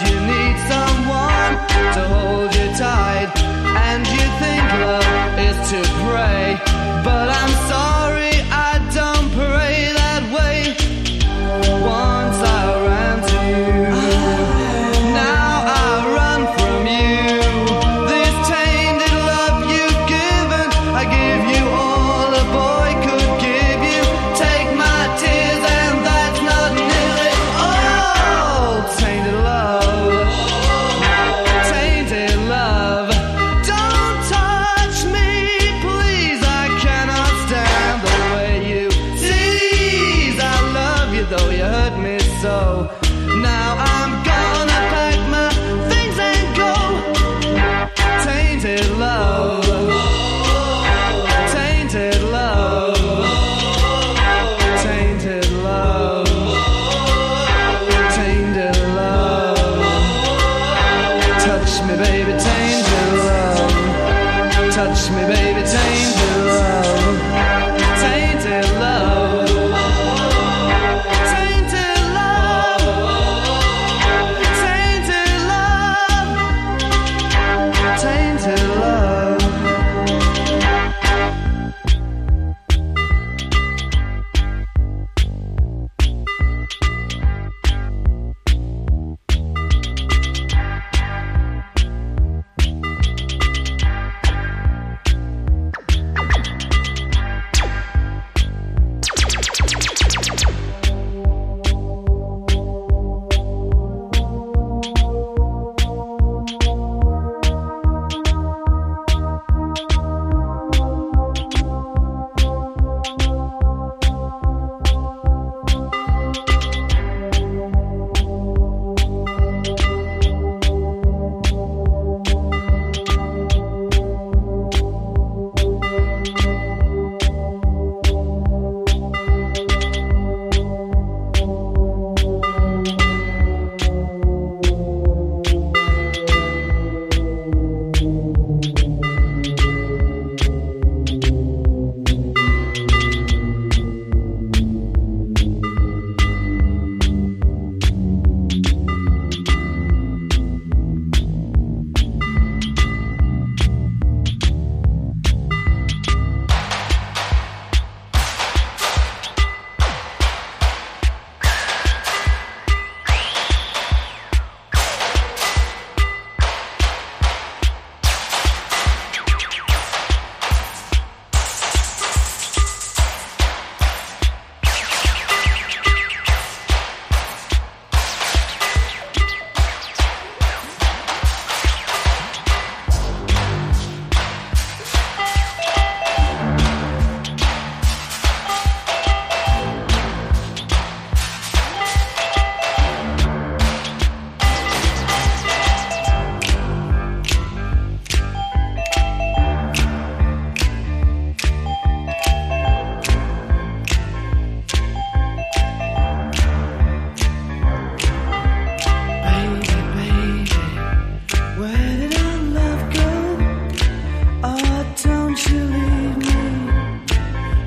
You need someone to hold you tight, and you think love is to pray.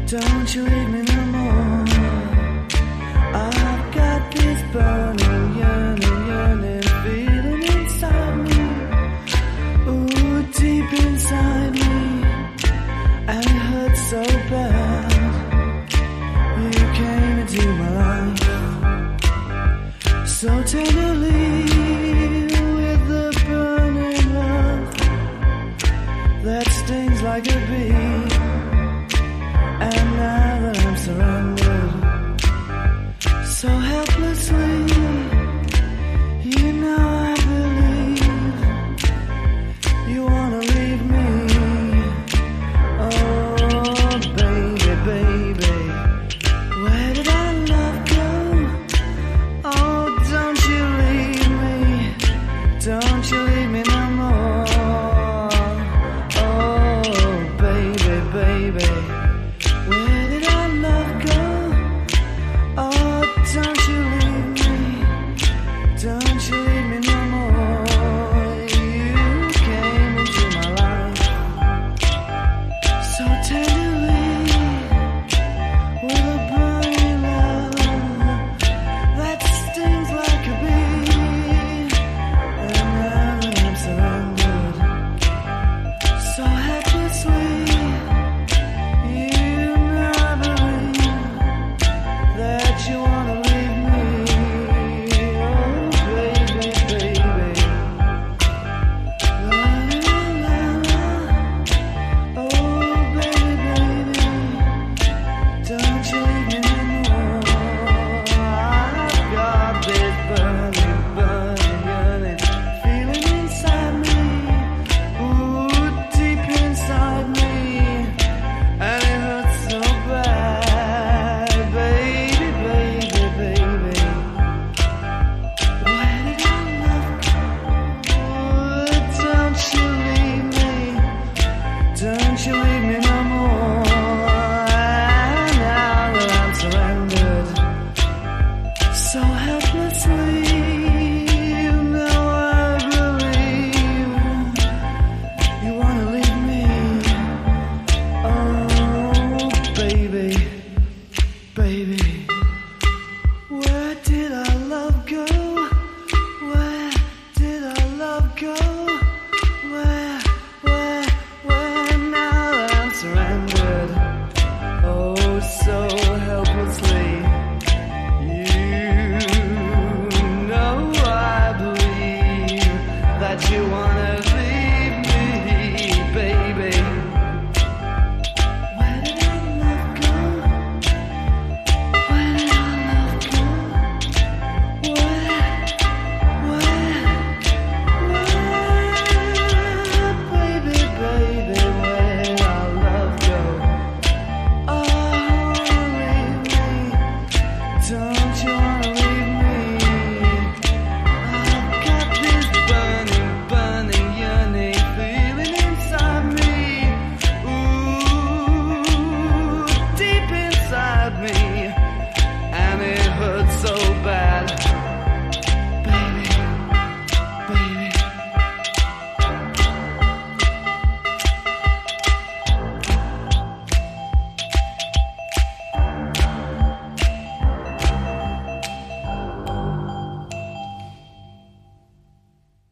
Don't you leave me leave me